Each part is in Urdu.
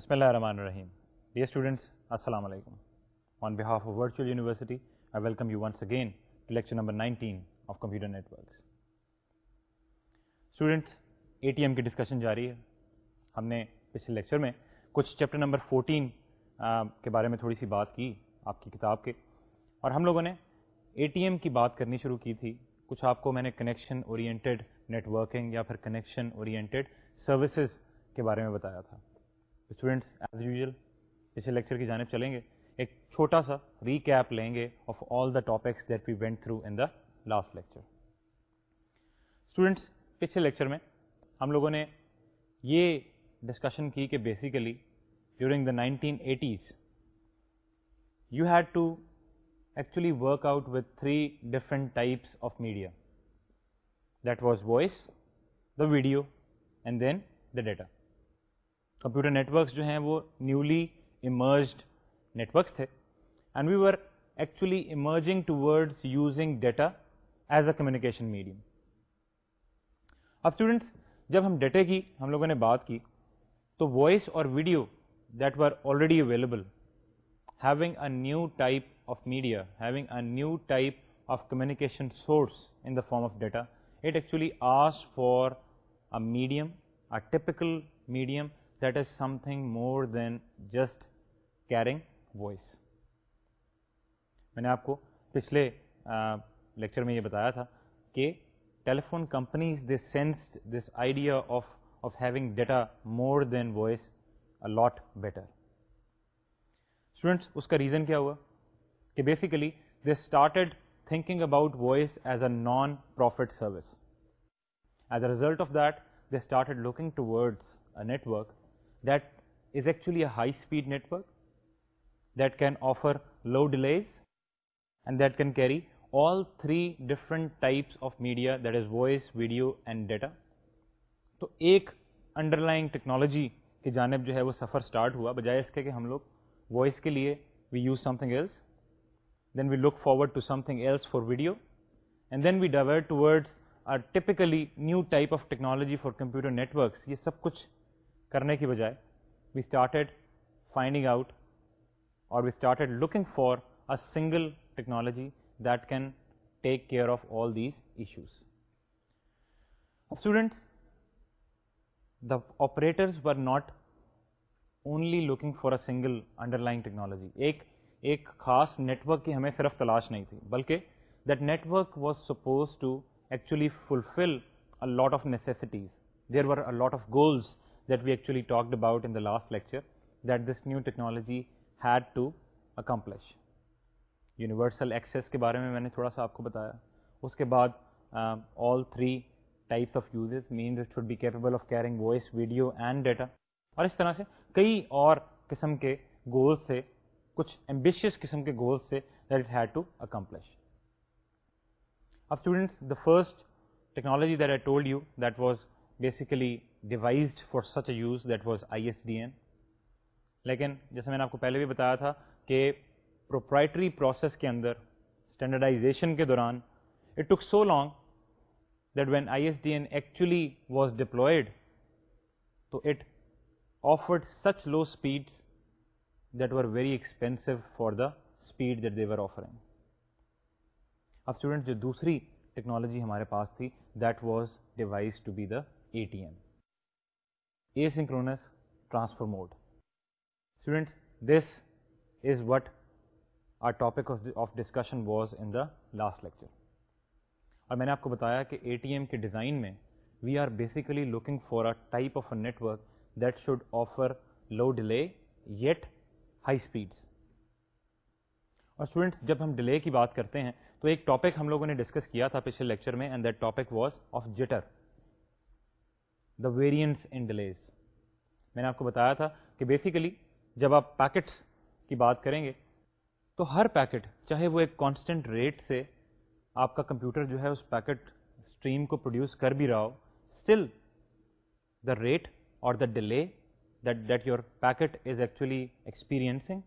بسم اللہ الرحمن الرحیم ڈیئر اسٹوڈنٹس السلام علیکم on behalf of virtual university I welcome you once again lecture number nineteen of computer networks students A T M کی ڈسکشن جاری ہے ہم نے پچھلے لیکچر میں کچھ چیپٹر نمبر فورٹین کے بارے میں تھوڑی سی بات کی آپ کی کتاب کے اور ہم لوگوں نے اے ٹی ایم کی بات کرنی شروع کی تھی کچھ آپ کو میں نے کنیکشن اورینٹیڈ نیٹ ورکنگ یا پھر کنیکشن اورینٹیڈ سروسز کے بارے میں بتایا تھا اسٹوڈینٹس ایز یوزول اسے لیکچر کی جانب چلیں گے ایک چھوٹا سا ریکیپ لیں گے of all the topics that we went through in the last lecture students پچھلے لیکچر میں ہم لوگوں نے یہ ڈسکشن کی کہ basically during the nineteen eighties you had to actually work out with three different types of media that was voice the video and then the data computer networks جو ہیں وہ نیولی نیٹ نیٹورکس تھے and we are actually emerging to words using data as a communication medium اب اسٹوڈنٹس جب ہم ڈیٹے کی ہم لوگوں نے بات کی تو وائس اور video that were already available having a new type of media having a new type of communication source in the form of data it actually آس for a medium a typical medium that is something more than just carrying voice میں نے آپ کو پچھلے لیکچر میں یہ بتایا تھا کہ telephone companies this sensed this idea of of having data more than voice a lot better students اس کا ریزن کیا ہوا کہ basically they started thinking about voice as a non profit service as a result of that they started looking towards a network that is actually a high speed network that can offer low delays and that can carry all three different types of media that is voice video and data تو ایک انڈر لائن ٹیکنالوجی کی جانب جو ہے وہ سفر اسٹارٹ ہوا بجائے اس کے کہ ہم لوگ وائس کے لیے we use something else then we look forward to something else for video and then we divert towards are typically new type of technology for computer networks یہ سب کچھ کرنے کی بجائے وی اسٹارٹیڈ فائنڈنگ آؤٹ اور we started looking for a single technology that can take care of all these issues students the operators were not only looking for a single underlying technology ایک ایک خاص نیٹورک کی ہمیں صرف تلاش نہیں تھی بلکہ that network was suppose to actually fulfil of necessities there a lot of goals that we actually talked about in the last lecture that this new technology had to accomplish universal access کے بارے میں میں نے تھوڑا سا آپ کو بتایا اس کے بعد all three types of uses main should be capable of carrying voice video and data اور اس طرح سے کئی اور قسم کے گولس سے کچھ ایمبیشیس قسم کے گولس سے دیٹ ہیڈ ٹو اکمپلش اب student the first technology that I told you that was basically devised for such use that was I S D N لیکن جیسے میں نے آپ کو پہلے بھی بتایا تھا کہ پروپرائٹری پروسیس کے اندر اسٹینڈرڈائزیشن کے دوران it took so long that when I S D N actually was deployed تو it offered such low speeds that were very expensive for the speed that they were offering اب اسٹوڈنٹ جو دوسری ٹیکنالوجی ہمارے پاس تھی that was devised to be the A T M asynchronous transfer mode students this is what a topic of discussion was in the last lecture اور میں نے آپ کو بتایا کہ اے ٹی ایم کے ڈیزائن میں we are basically looking for a type of a network that should offer low delay yet high speeds اور اسٹوڈنٹس جب ہم ڈیلے کی بات کرتے ہیں تو ایک ٹاپک ہم لوگوں نے ڈسکس کیا تھا پچھلے لیکچر میں and that topic was of jitter the variants in delays میں نے آپ کو بتایا تھا کہ بیسیکلی جب آپ پیکٹس کی بات کریں گے تو ہر پیکٹ چاہے وہ ایک کانسٹنٹ ریٹ سے آپ کا کمپیوٹر جو ہے اس پیکٹ اسٹریم کو پروڈیوس کر بھی رہا ہو اسٹل دا ریٹ اور the delay that that your packet is actually experiencing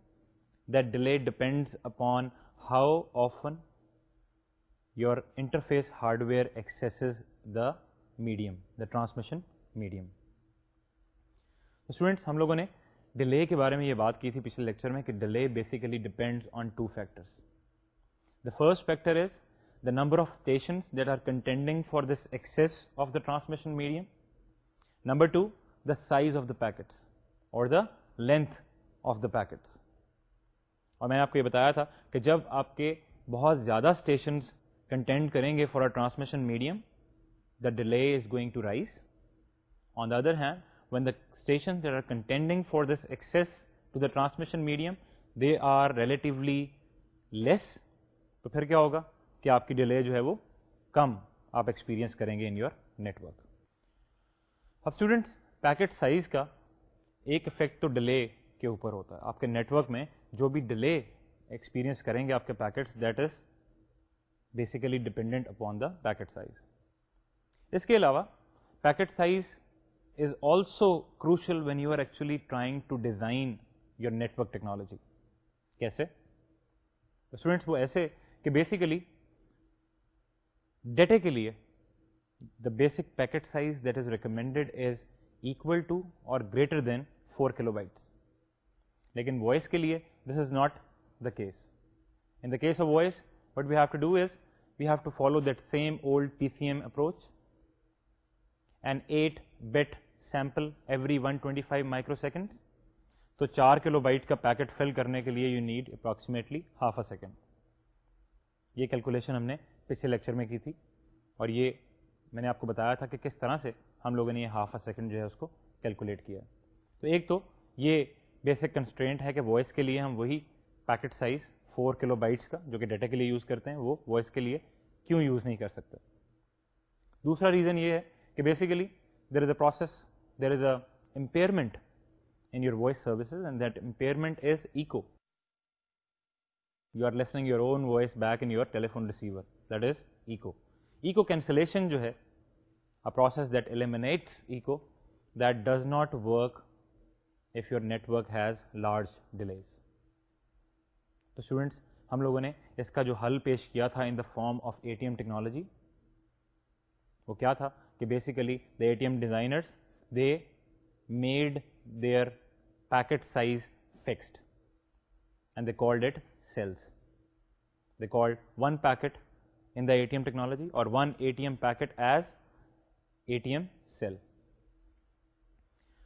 that delay depends upon how often your interface hardware accesses the medium the transmission medium students ہم لوگوں نے ڈیلے کے بارے میں یہ بات کی تھی پچھلے لیکچر میں کہ delay basically depend on two factors the first factor is the number of stations that are contending for this access of the transmission medium number two the size of the packets اور the length of the packets اور میں نے آپ کو یہ بتایا تھا کہ جب آپ کے بہت زیادہ اسٹیشنس کنٹینٹ کریں گے for a transmission medium the delay is going to rise other hand when the اسٹیشنڈنگ for this to the transmission medium they are relatively less تو پھر کیا ہوگا کہ آپ کی ڈیلے جو ہے وہ کم آپ ایکسپیریئنس کریں گے ان یور نیٹورک اب اسٹوڈنٹس پیکٹ سائز کا ایک افیکٹ تو ڈیلے کے اوپر ہوتا ہے آپ کے نیٹورک میں جو بھی ڈیلے ایکسپیرئنس کریں گے آپ کے packets that is basically dependent upon the packet size اس کے علاوہ packet size is also crucial when you are actually trying to design your network technology کیسے اسٹوڈنٹس وہ ایسے کہ بیسیکلی ڈیٹے کے لیے the basic packet size that is recommended as equal to or greater than four kilobytes لیکن وائس کے لیے this is not the case in case of voice but we have to do as we have to follow that same old P C M approach and eight bit sample every one twenty five microseconds تو چار کلو بائٹ کا پیکٹ فل کرنے کے لیے you need approximately half a second یہ کیلکولیشن ہم نے پچھلے لیکچر میں کی تھی اور یہ میں نے آپ کو بتایا تھا کہ کس طرح سے ہم لوگوں نے یہ ہاف اے سیکنڈ جو ہے اس کو کیلکولیٹ کیا ہے تو ایک تو یہ بیسک کنسٹرینٹ ہے کہ وائس کے لیے ہم وہی packet size four kilobytes کا جو کہ ڈیٹا کے لیے یوز کرتے ہیں وہ وائس کے لیے کیوں یوز نہیں کر سکتے دوسرا ریزن یہ ہے کہ basically there is a process there is a impairment in your voice services and that impairment is echo you are listening your own voice back in your telephone receiver that is echo echo cancellation جو ہے process that that eliminates that does not work if your network has large delays تو اسٹوڈنٹس ہم لوگوں نے اس کا جو حل پیش کیا تھا in the form of A T M technology وہ کیا تھا کہ basically the A T M designers they made their packet size fixed and they call one packet in the A T M technology اور one A A A T T T M M M packet as cell cell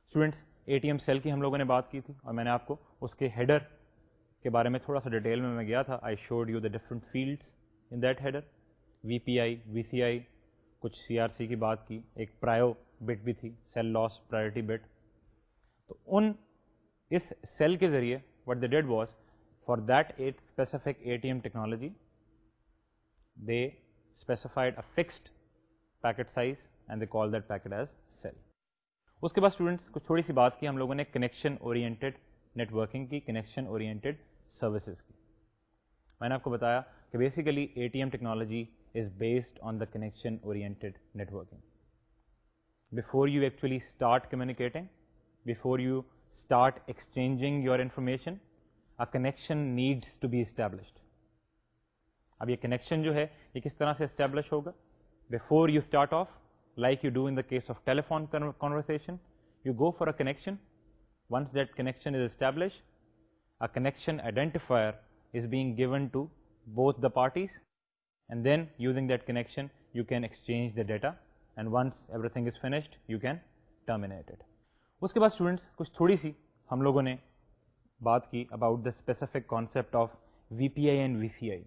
students کی ہم لوگوں نے بات کی تھی اور میں نے آپ کو اس کے ہیڈر کے بارے میں تھوڑا سا ڈیٹیل میں میں گیا تھا I showed you the different fields in that header V P I V C I کچھ سی آر سی کی بات کی ایک پرائیو بٹ بھی تھی سیل لاس پرائرٹی بٹ تو ان اس سیل کے ذریعے what the did was for that at specific A T M technology they specified a fixed packet size and they call that packet as cell اس کے بعد اسٹوڈنٹس کچھ تھوڑی سی بات کی ہم لوگوں نے کنیکشن اورینٹیڈ نیٹ ورکنگ کی کنیکشن اورینٹیڈ سروسز کی میں نے آپ کو بتایا کہ basically A T M technology is based on the connection اور connection needs to be established اب یہ کنیکشن جو ہے یہ کس طرح سے اسٹیبلش ہوگا before you start off like you do in case of telephone you go for connection once that connection is establish a connection identifier is being given to both the parties and then using that connection you can exchange the data and once everything is finished you can terminated اس کے بعد اسٹوڈنٹس کچھ تھوڑی سی ہم لوگوں نے بات کی about the specific concept of V P I and V C I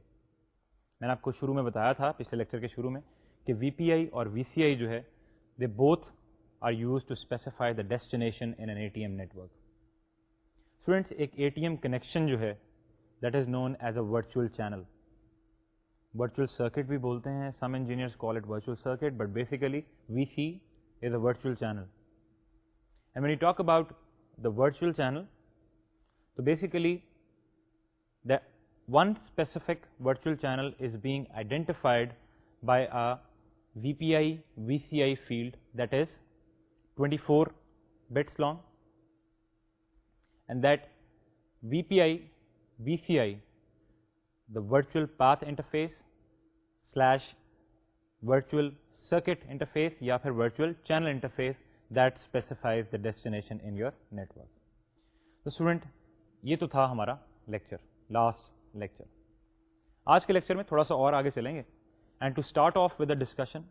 میں نے آپ کو شروع میں بتایا تھا پچھلے لیکچر کے شروع میں کہ وی پی آئی اور وی سی آئی جو ہے they both are use to specify the destination in an A T M network students ایک اے ٹی ایم کنیکشن جو ہے that is known as a virtual channel virtual circuit بھی بولتے ہیں some engineers call it virtual circuit but basically V C is a virtual channel and when you talk about the virtual channel تو basically the one specific virtual channel is being identified by V P I V C I field that is twenty four bits long and that V P I V C I virtual path interface slash virtual circuit interface یا پھر virtual channel interface this specifies the destination یہ تو تھا ہمارا لیکچر لاسٹ لیکچر آج کے لیکچر میں تھوڑا سا اور آگے چلیں گے and to start off with a discussion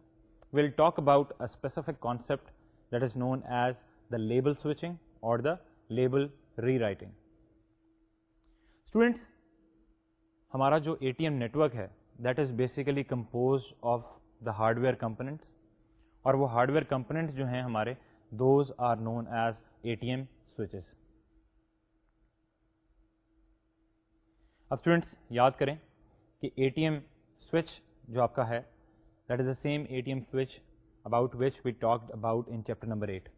will talk about a specific concept that is known as the label switching اور the label rewriting students ہمارا جو اے ٹی ایم نیٹورک ہے that is basically compose of the hardware components اور وہ ہارڈ ویئر کمپوننٹ جو ہیں ہمارے those are known as A T M switches اب اسٹوڈینٹس یاد کریں کہ اے ٹی ایم سوئچ جو آپ کا ہے that is the same A T M switch about which we talked about in chapter number eight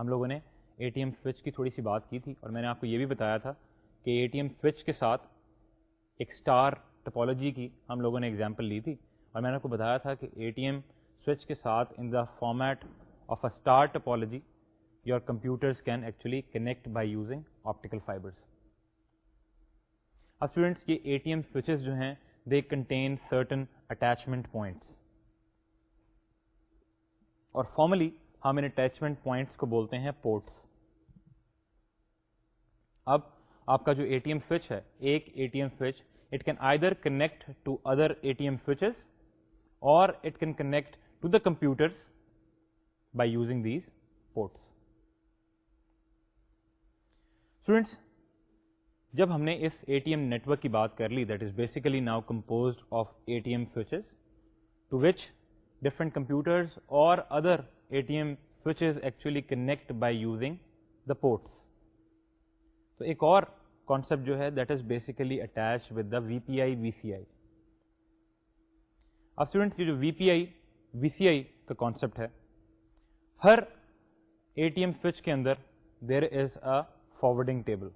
ہم لوگوں نے اے ٹی ایم سوئچ کی تھوڑی سی بات کی تھی اور میں نے آپ کو یہ بھی بتایا تھا کہ اے ٹی ایم سوئچ کے ساتھ ایک اسٹار ٹپالوجی کی ہم لوگوں نے ایگزامپل لی تھی اور میں نے آپ کو بتایا تھا کہ اے ٹی ایم سوئچ کے ساتھ in the format of a star topology your can actually connect by using optical fibres اب اسٹوڈینٹس یہ اے ٹی ایم سوئچز جو ہیں they contain certain attachment points اور فارملی ہم ان اٹیچمنٹ پوائنٹس کو بولتے ہیں پورٹس اب آپ کا جو اے ٹی ایم سوئچ ہے ایک A T M switch it can either connect to other A T M switches اور it can connect to the computers by using these ports students جب ہم نے اس اے ٹی ایم نیٹورک کی بات کر لی that is basically now compose of A T M switches to which different computers اور other A T M switches actually connect by using the ports تو ایک اور کانسیپٹ جو ہے that is basically attach with the V P I V C I اب اسٹوڈنٹ کا کانسیپٹ ہے ہر اے اے ٹی ایم سوئچ کے اندر دیر از فارورڈنگ ٹیبل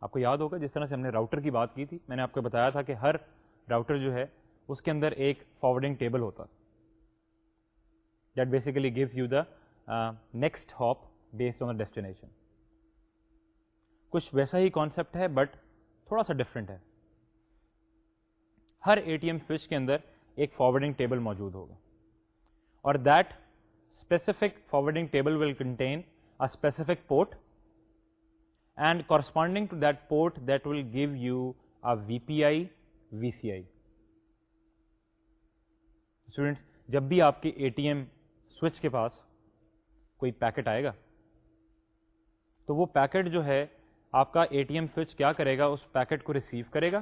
آپ کو یاد ہوگا جس طرح سے ہم نے راؤٹر کی بات کی تھی میں نے آپ کو بتایا تھا کہ ہر راؤٹر جو ہے اس کے اندر ایک فارورڈنگ ٹیبل ہوتا that basically gives you the next hop based on the destination کچھ ویسا ہی کانسیپٹ ہے بٹ تھوڑا سا ڈفرینٹ ہے ہر اے ٹی ایم سوئچ کے اندر ایک فارورڈنگ ٹیبل موجود ہوگا اور that specific forwarding table will contain specific port and corresponding to that port that will give you a V P I V C I students جب بھی آپ کے اے ٹی ایم سوئچ کے پاس کوئی پیکٹ آئے گا تو وہ پیکٹ جو ہے آپ کا اے ٹی ایم سوئچ کیا کرے گا اس پیکٹ کو ریسیو کرے گا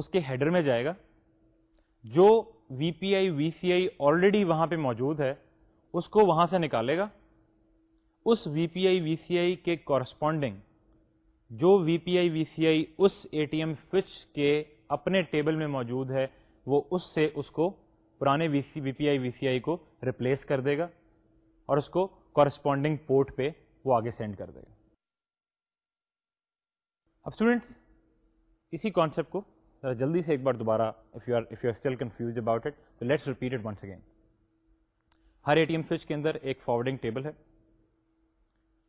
اس کے ہیڈر میں جائے گا جو V P I V C I already وہاں پہ موجود ہے اس کو وہاں سے نکالے گا اس V P I V C I کے کورسپونڈنگ جو V P I V C I اس اے ٹی ایم سوئچ کے اپنے ٹیبل میں موجود ہے وہ اس سے اس کو پرانے V C V P I V C I کو ریپلیس کر دے گا اور اس کو کورسپونڈنگ پورٹ پہ وہ آگے سینڈ کر دے گا اب اسٹوڈینٹس اسی کانسیپٹ کو ذرا جلدی سے ایک بار دوبارہ if if you you are are still confuse about it it تو لیٹس ریپیٹ ونس اگین ہر اے ٹی ایم سوئچ کے اندر ایک فارورڈنگ ٹیبل ہے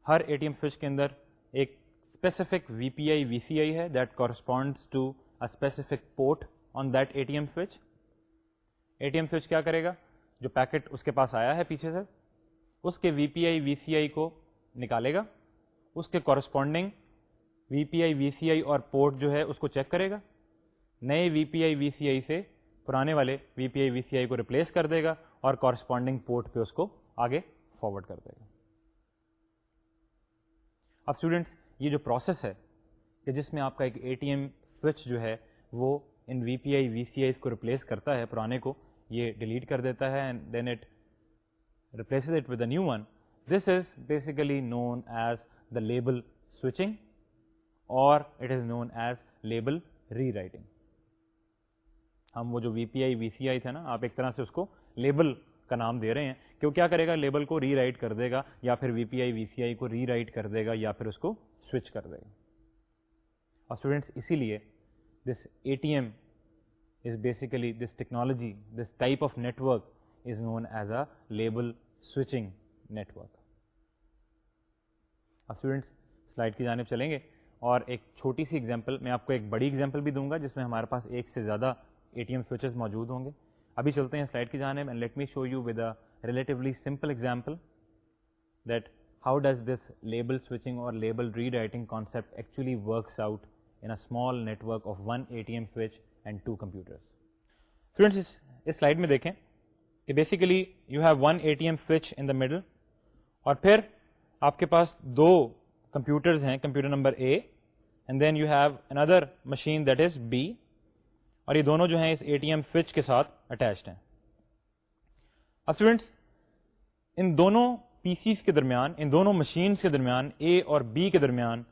ہر اے ٹی ایم سوئچ کے اندر ایک specific V P I V C I ہے that corresponds to a specific port on that A T M switch A T M switch کیا کرے گا جو پیکٹ اس کے پاس آیا ہے پیچھے سے اس کے V P I V C I کو نکالے گا اس کے corresponding V P I V C I اور پورٹ جو ہے اس کو چیک کرے گا نئے V P I V C I سے پرانے والے V P I V C I کو ریپلیس کر دے گا اور کارسپونڈنگ پورٹ پہ اس کو آگے فارورڈ کر دے گا اب اسٹوڈینٹس یہ جو پروسیس ہے کہ جس میں آپ کا ایک اے ٹی ایم سوئچ جو ہے وہ ان V P I V C I کو ریپلیس کرتا ہے پرانے کو یہ ڈیلیٹ کر دیتا ہے and then it replaces it with a new one this is basically known as the label switching اور it is known as label rewriting ہم وہ جو V P I V C I تھے نا آپ ایک طرح سے اس کو لیبل کا نام دے رہے ہیں کہ وہ کیا کرے گا لیبل کو ری رائٹ کر دے گا یا پھر V P I V C I کو ری رائٹ کر دے گا یا پھر اس کو سوئچ کر دے گا اور اسٹوڈینٹس اسی لیے this A T M is basically this technology this type of network is known as a label switching network اور اسٹوڈینٹس سلائڈ کی جانب چلیں گے اور ایک چھوٹی سی ایگزامپل میں آپ کو ایک بڑی ایگزامپل بھی دوں گا جس میں ہمارے پاس ایک سے زیادہ اے ٹی ایم سوئچز موجود ہوں گے ابھی چلتے ہیں سلائڈ کی جانب let me show you with a relatively simple example that how does this label switching اور label rewriting concept actually works out in a net network of one A T M switch and two computers friends اس اس سلائڈ میں دیکھیں کہ basically you have one A T M switch in the middle اور پھر آپ کے پاس دو کمپیوٹرز ہیں computer number A then you have another machine that is B اور یہ دونوں جو ہیں اس اے ٹی ایم سوئچ کے ساتھ اٹیچڈ ہیں اسٹوڈینٹس ان دونوں پی سیز کے درمیان ان دونوں مشینس کے درمیان اے اور بی کے درمیان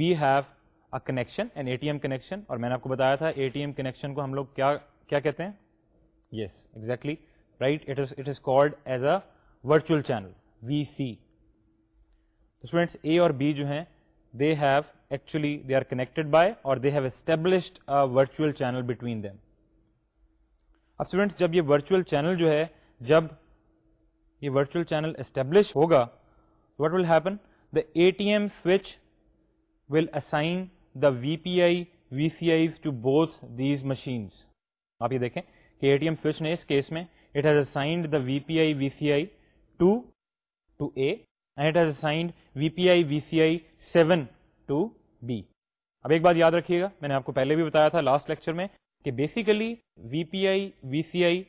we have a connection A T M connection اور میں نے آپ کو بتایا تھا اے ٹی ایم کنیکشن کو ہم لوگ کیا کیا کہتے ہیں yes exactly right it is it is called as a virtual channel V C students A اور بی جو ہیں جب یہ ورچوئل چینل اسٹیبلش ہوگا what will happen the A T M switch will assign the V P I V C I to both these یہ دیکھیں کہ it assigned the V P I V C I to to A and it has assigned V P I V C I seven to B اب ایک بات یاد رکھیے گا میں نے آپ کو پہلے بھی بتایا تھا لاسٹ لیکچر میں کہ basically V P I V C I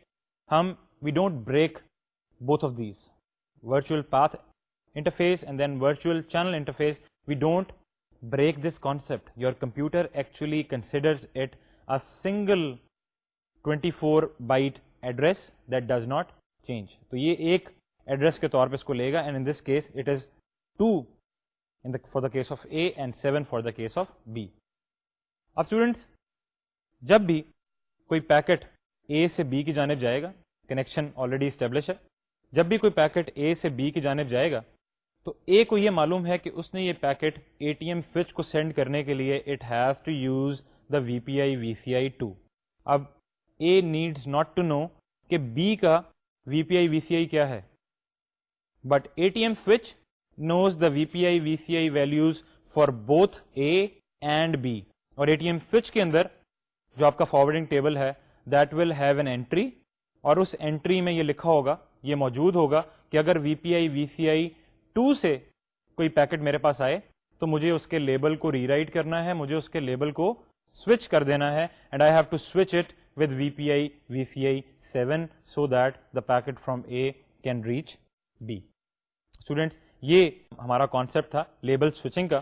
ہم we don't break both of these virtual path interface and then virtual channel interface we don't break this concept your computer actually considers it a single twenty four byte address that does not change تو یہ ایک ایڈریس کے طور پہ اس کو لے گا and in this case it is two for the case of A and seven for the case of B اب اسٹوڈینٹس جب بھی کوئی پیکٹ اے سے بی کی جانب جائے گا کنیکشن آلریڈی اسٹیبلش ہے جب بھی کوئی پیکٹ اے سے بی کی جانب جائے گا تو اے کو یہ معلوم ہے کہ اس نے یہ packet A T M switch کو سینڈ کرنے کے لیے it has to use the V P I V C I two اب A needs not to know کہ بی کا V P I V C I کیا ہے but A T M switch knows the V P I V C I values for both A and B اور اے ٹی ایم سوئچ کے اندر جو آپ کا فارورڈنگ ٹیبل ہے that will have an entry اور اس اینٹری میں یہ لکھا ہوگا یہ موجود ہوگا کہ اگر V P I V C I two سے کوئی پیکٹ میرے پاس آئے تو مجھے اس کے لیبل کو ری رائٹ کرنا ہے مجھے اس کے لیبل کو سوئچ کر دینا ہے and I have to switch it with V P I V C I seven so that the packet from A can reach B students یہ ہمارا کانسیپٹ تھا لیبل سوئچنگ کا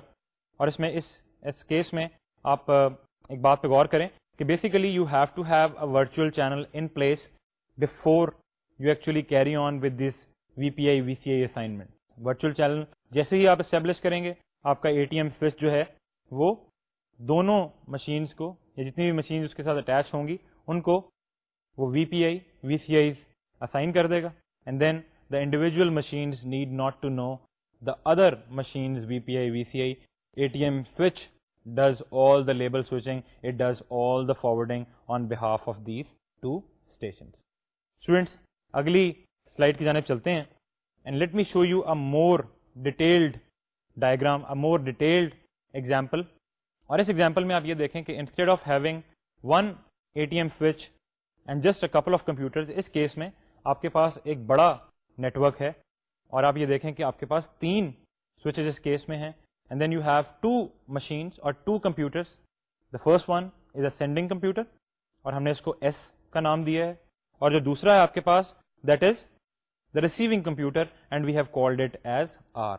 اور اس میں اس اس کیس میں آپ ایک بات پہ غور کریں کہ basically you have have to a virtual channel in place before you actually carry on with this V P I V C I assignment virtual channel جیسے ہی آپ اسٹیبلش کریں گے آپ کا اے ٹی ایم سوئچ جو ہے وہ دونوں مشینس کو یا جتنی بھی مشین اس کے ساتھ اٹیچ ہوں گی ان کو وہ V P I V C I assign کر دے گا and then the individual machine need not to know the other machine B P I V C I A T M switch does all the label all the forwarding on behalf of these two station students اگلی سلائڈ کی جانب چلتے ہیں and let me show you a more detailed diagram more detailed example اور اس ایگزامپل میں آپ یہ دیکھیں کہ instead of having one A T M switch and just a couple of computer اس کیس میں آپ کے پاس ایک بڑا نیٹورک ہے اور آپ یہ دیکھیں کہ آپ کے پاس تین سوئچز اس کیس میں ہیں and then you have two machines اور two computers the first one is a sending computer اور ہم نے اس کو ایس کا نام دیا ہے اور جو دوسرا ہے آپ کے پاس that is the receiving computer and we have called it as R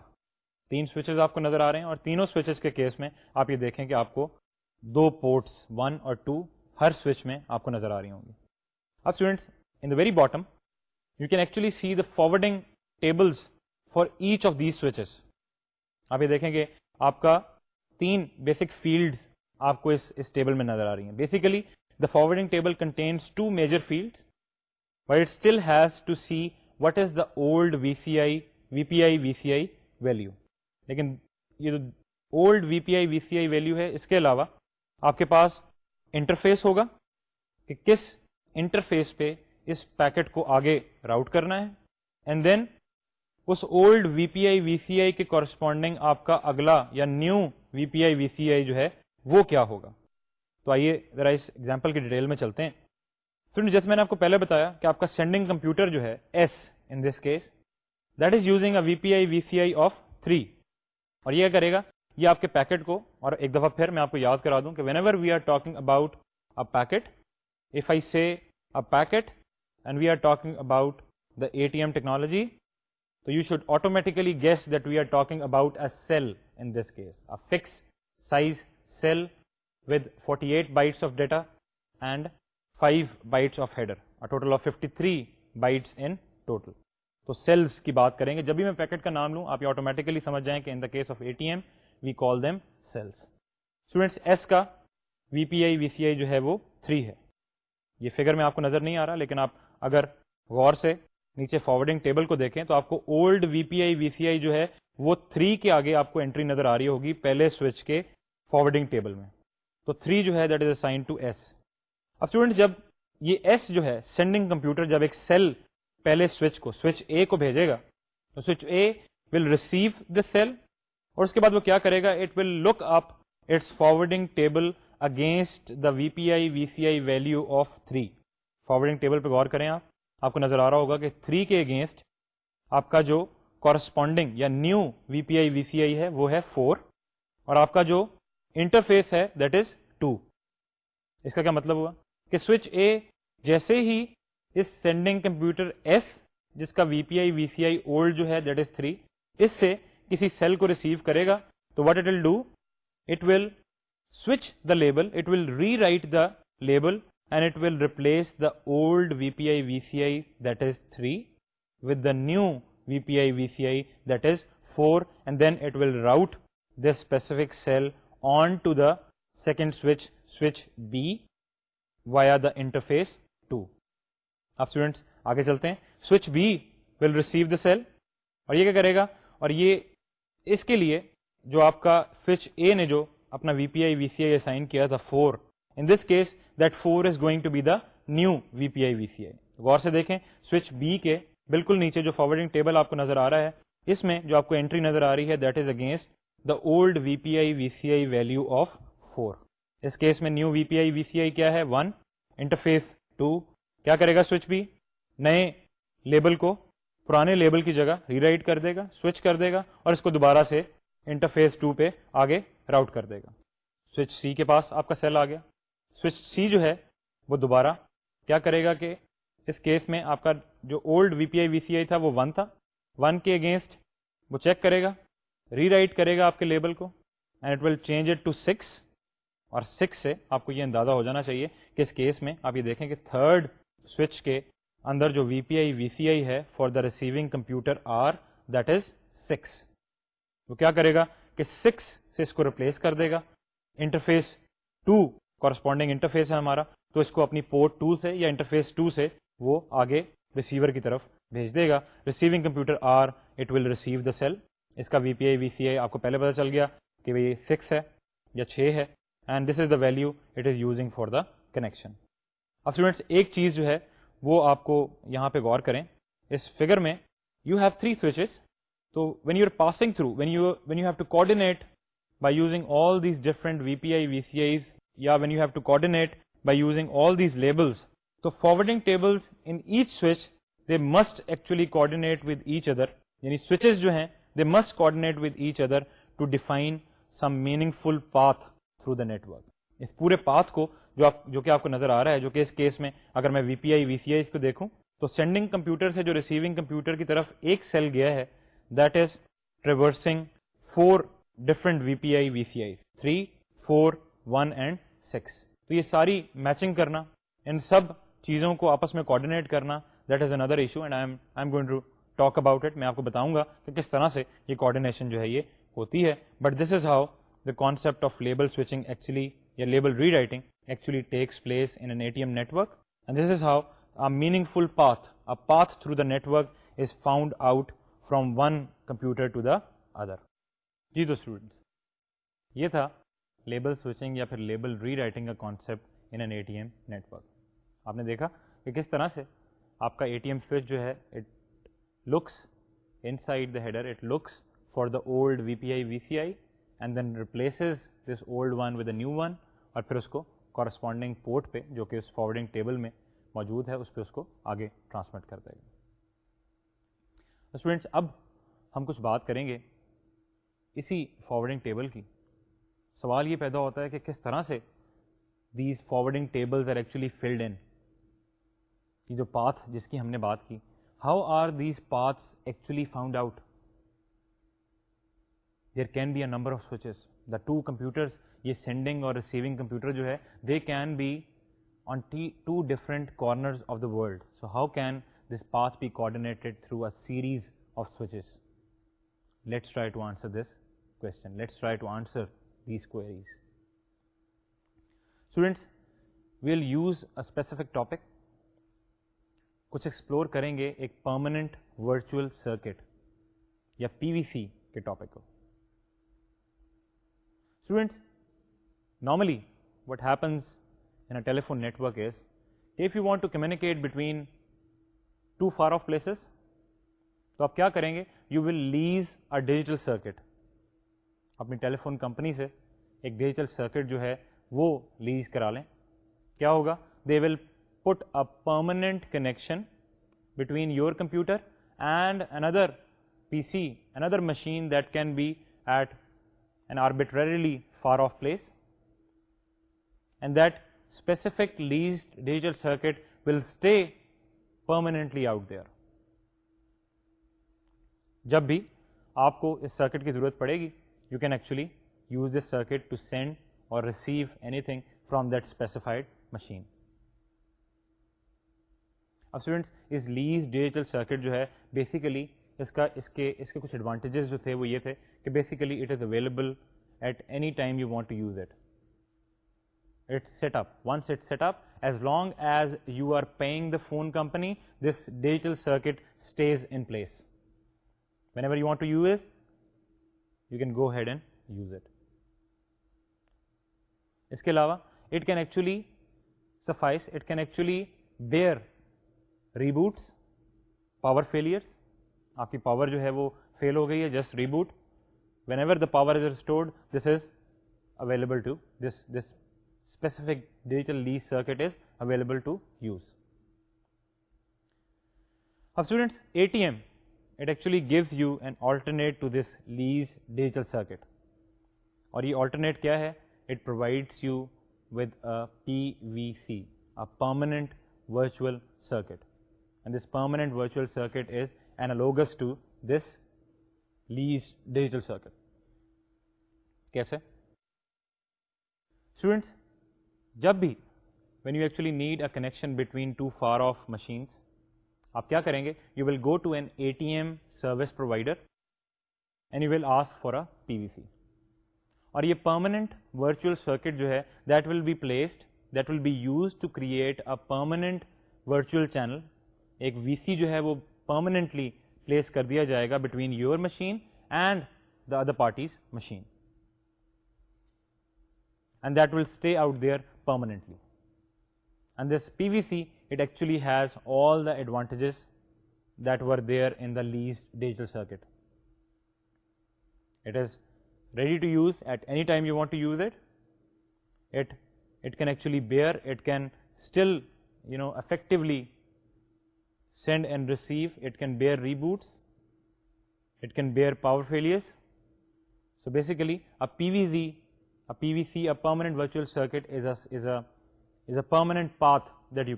تین سوئچز آپ کو نظر آ رہے ہیں اور تینوں سوئچز کے کیس میں آپ یہ دیکھیں کہ آپ کو دو پورٹس ون اور ٹو ہر سوئچ میں آپ کو نظر آ رہی ہوں گی اب students in the very bottom can actually see the forwarding tables for each of switches آپ یہ دیکھیں گے آپ کا تین بیسک فیلڈ آپ کو اس اس ٹیبل میں نظر آ رہی ہیں basically the forwarding table contains two major field but it still has to see what is the old V C I V P I V C I value لیکن یہ جو old V P I V C I value ہے اس کے علاوہ آپ کے پاس انٹرفیس ہوگا کہ کس انٹرفیس پہ اس پیکٹ کو آگے راؤٹ کرنا ہے اینڈ دین اس old V P I V C I کے کورسپونڈنگ آپ کا اگلا یا new V P I V C I جو ہے وہ کیا ہوگا تو آئیے ذرا اس ایگزامپل کی ڈیٹیل میں چلتے ہیں جیسے میں نے آپ آپ کو پہلے بتایا کہ کا سینڈنگ کمپیوٹر جو ہے S in this case that is using a V P I V C I of three اور یہ کرے گا یہ آپ کے پیکٹ کو اور ایک دفعہ پھر میں آپ کو یاد کرا دوں کہ whenever we are talking about a packet if I C packet 48 5 53 تو سیلس کی بات کریں گے جب بھی میں پیکٹ کا نام لوں آپ یہ سمجھ جائیں کہ in the case of A T M we call them cells students S کا V P I V C I جو ہے وہ 3 ہے یہ فگر میں آپ کو نظر نہیں آ رہا لیکن آپ اگر غور سے نیچے فارورڈنگ ٹیبل کو دیکھیں تو آپ کو old V P I V C I جو ہے وہ تھری کے آگے آپ کو انٹری نظر آ رہی ہوگی پہلے سوئچ کے فارورڈنگ ٹیبل میں تو تھری جو ہے دیٹ از اے ایس اب اسٹوڈنٹ جب یہ ایس جو ہے سینڈنگ کمپیوٹر جب ایک سیل پہلے سوئچ کو سوئچ اے کو بھیجے گا تو switch A will receive the cell اور اس کے بعد وہ کیا کرے گا it will look up its forwarding table against the V P I V C I value of three forwarding table پہ غور کریں آپ آپ کو نظر آ رہا ہوگا کہ 3 کے اگینسٹ آپ کا جو کورسپونڈنگ یا new V P I V C I ہے وہ ہے 4 اور آپ کا جو انٹرفیس ہے دیٹ از 2 اس کا کیا مطلب ہوا کہ سوئچ اے جیسے ہی اس سینڈنگ کمپیوٹر ایس جس کا V P I V C I old جو ہے دیٹ از 3 اس سے کسی سیل کو ریسیو کرے گا تو what it will do it will switch the label it will rewrite the label and it will replace the old V P I V C I that is three with the new V P I V C I that is four and then it will route this specific cell on to the second switch switch B و دا انٹر فیس ٹو آپ اسٹوڈینٹس آگے چلتے ہیں سوئچ بی و ریسیو دا سیل اور یہ کیا کرے گا اور یہ اس کے لیے جو آپ کا سوئچ اے نے جو اپنا V P I V C I assign کیا تھا four in this case that is going to be the new V P I V C I غور سے دیکھیں سوئچ بی کے بالکل نیچے جو فارورڈنگ ٹیبل آپ کو نظر آ رہا ہے اس میں جو آپ کو انٹری نظر آ رہی ہے that is against the old V P I V C I value of four اس کیس میں new V P I V C I کیا ہے ون انٹرفیس ٹو کیا کرے گا سوئچ بی نئے لیبل کو پرانے لیبل کی جگہ ری رائٹ کر دے گا سوئچ کر دے گا اور اس کو دوبارہ سے انٹرفیس ٹو پہ آگے راؤٹ کر دے گا سوئچ سی کے پاس آپ کا سیل آ گیا سوئچ سی جو ہے وہ دوبارہ کیا کرے گا کہ اس کیس میں آپ کا جو old V P I V C I تھا وہ ون تھا ون کے اگینسٹ وہ چیک کرے گا ری رائٹ کرے گا آپ کے لیبل کو and it it will change to six اور سکس سے آپ کو یہ اندازہ ہو جانا چاہیے کہ اس کیس میں آپ یہ دیکھیں کہ تھرڈ سوئچ کے اندر جو V P I V C I ہے for the receiving computer R that is six وہ کیا کرے گا کہ سکس سے اس کو ریپلیس کر دے گا انٹرفیس ٹو کورسپونڈنگ انٹرفیس ہے ہمارا تو اس کو اپنی پورٹ ٹو سے یا انٹرفیس ٹو سے وہ آگے ریسیور کی طرف بھیج دے گا receiving computer R it will receive the cell اس کا V P I V C I آپ کو پہلے پتا چل گیا کہ بھائی سکس ہے یا چھ ہے and this is the value it is using for the connection اب اسٹوڈینٹس ایک چیز جو ہے وہ آپ کو یہاں پہ غور کریں اس فگر میں یو ہیو تھری سوئچز تو when you are passing through when you when you have to coordinate by using all these different V P I V C Is یا when you have to by using all these labels تو forwarding tables each switch they must actually with each other یعنی سوئچز جو ہیں they must with each other to define some meaningful path through work network پورے پاتھ کو جو آپ جو کہ آپ کو نظر آ رہا ہے جو کہ اس کیس میں اگر میں V P I V C I کو دیکھوں تو سینڈنگ کمپیوٹر سے جو ریسیونگ کمپیوٹر کی طرف ایک سیل گیا ہے that is reversing four different V P I V C I three four one and six تو یہ ساری میچنگ کرنا ان سب چیزوں کو آپس میں کوڈینیٹ کرنا that is another issue and I going to talk about it میں آپ کو بتاؤں گا کہ کس طرح سے یہ کوڈینیشن جو ہے یہ ہوتی ہے but this is how the concept of label switching actually یا label rewriting actually takes place in A T M and this is how meaningful path path through the network is found out from one computer to the other جی تو یہ تھا لیبل سوئچنگ یا پھر لیبل ری رائٹنگ کا concept in an A T M network آپ نے دیکھا کہ کس طرح سے آپ کا اے ٹی ایم سوئچ جو ہے it looks inside the header it looks for the old V P I V C I and then replaces this old one with a new one اور پھر اس کو کورسپونڈنگ پورٹ پہ جو کہ اس فارورڈنگ ٹیبل میں موجود ہے اس پہ اس کو آگے ٹرانسمٹ کر دے گا اسٹوڈینٹس اب ہم کچھ بات کریں گے اسی فارورڈنگ ٹیبل کی سوال یہ پیدا ہوتا ہے کہ کس طرح سے these forwarding tables are actually filled in جو پاتھ جس کی ہم نے بات کی how are these paths actually found out there can be a number of switches the two computers یہ سینڈنگ اور ریسیونگ کمپیوٹر جو ہے they can be on two different corners of the world so how can this path be coordinated through a series of switches let's try to answer this question let's try to answer کو students we will use a specific topic کچھ ایکسپلور کریں گے ایک پرماننٹ ورچوئل سرکٹ یا پی وی سی کے ٹاپک کو students normally what happens in telephone network is if you want to communicate between two far off places تو آپ کیا کریں گے you will lease a digital circuit اپنی ٹیلی فون کمپنی سے ایک ڈیجیٹل سرکٹ جو ہے وہ لیز کرا لیں کیا ہوگا they will put a permanent connection between your computer and another P C another machine that can be at an arbitrarily far off place and that specific lease digital circuit will stay permanently out there جب بھی آپ کو اس سرکٹ کی ضرورت پڑے گی you can actually use this circuit to send اور receive anything from that specified machine اب اسٹوڈینٹس اس لیز ڈیجیٹل سرکٹ جو ہے بیسیکلی اس کا اس کے اس کے کچھ ایڈوانٹیجز جو تھے وہ یہ تھے کہ basically it is available at any time you want to use it it set up once it set up as long as you are paying the phone company this digital circuit stays in place whenever you want to use you can go head and use it اس کے علاوہ it can actually suffice it can actually bear reboots power failures آپ کی پاور جو ہے وہ فیل ہو گئی ہے just reboot whenever the power is restored this is available to this this specific digital lease circuit is available to use اب students A T M it actually gives you an alternate to this lease digital circuit اور یہ آلٹرنیٹ کیا ہے it provides you with P V C a permanent virtual circuit and this permanent virtual circuit is analogous to this lease digital circuit کیسے اسٹوڈنٹس جب بھی when you actually need a connection between two far off machines آپ کیا کریں گے you will go to an A T M service provider and you will ask for a P V C اور یہ پرماننٹ ورچوئل سرکٹ جو ہے that will be placed that will be use to create a permanent virtual channel ایک وی سی جو ہے وہ پرماننٹلی پلیس کر دیا جائے گا between your machine and the other parties machine and that will stay out there permanently and this P V C it actually has all the advantages that were there in the leased digital circuit. It is ready to use at any time you want to use it. It can actually bear, it can still, you know, effectively send and receive, it can bear reboots, it can bear power failures. So basically a PVC, a permanent virtual circuit is a permanent path اب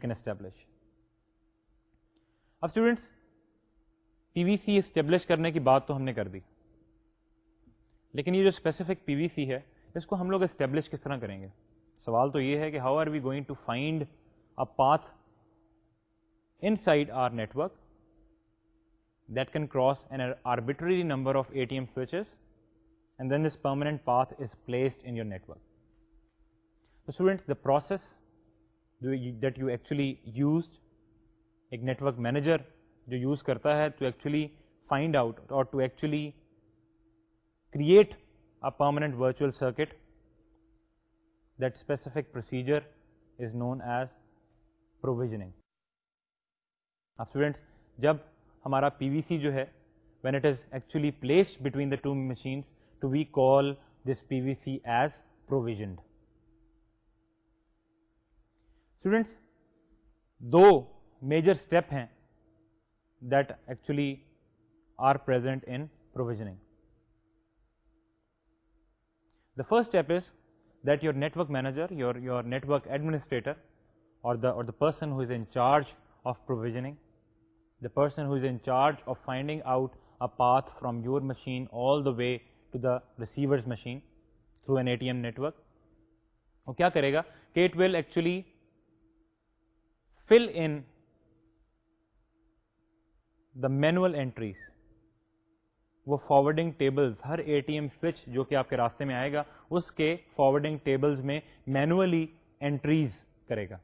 students P V C establish کرنے کی بات تو ہم نے کر دی لیکن یہ جو اسپیسیفک پی وی سی ہے اس کو ہم لوگ اسٹیبلش کس طرح کریں گے سوال تو یہ ہے کہ how are we going to find path inside our network that can cross an arbitrary number of A T M switches and then this permanent path is placed in your network students the process that you actually use ایک نیٹورک مینیجر جو یوز کرتا ہے ٹو ایکچولی فائنڈ آؤٹ اور to actually create a permanent virtual circuit that specific procedure is known as provisioning اب اسٹوڈینٹس جب ہمارا پی وی سی جو ہے when it is actually placed between the two machines to we call this P V C as provisioned students دو میجر اسٹیپ ہیں that actually are present in provisioning the first step is that your network manager your your network administrator اور دا دا اور person who is in charge of provisioning the person who is in charge of finding out a path from your machine all the way to the receiver's machine through an A T M network کیا کرے گا کہ it will actually fill in manual entries وہ فارورڈنگ ٹیبلز ہر اے ٹی ایم سوئچ جو کہ آپ کے راستے میں آئے گا اس کے فارورڈنگ ٹیبلز میں مینولی اینٹریز کرے گا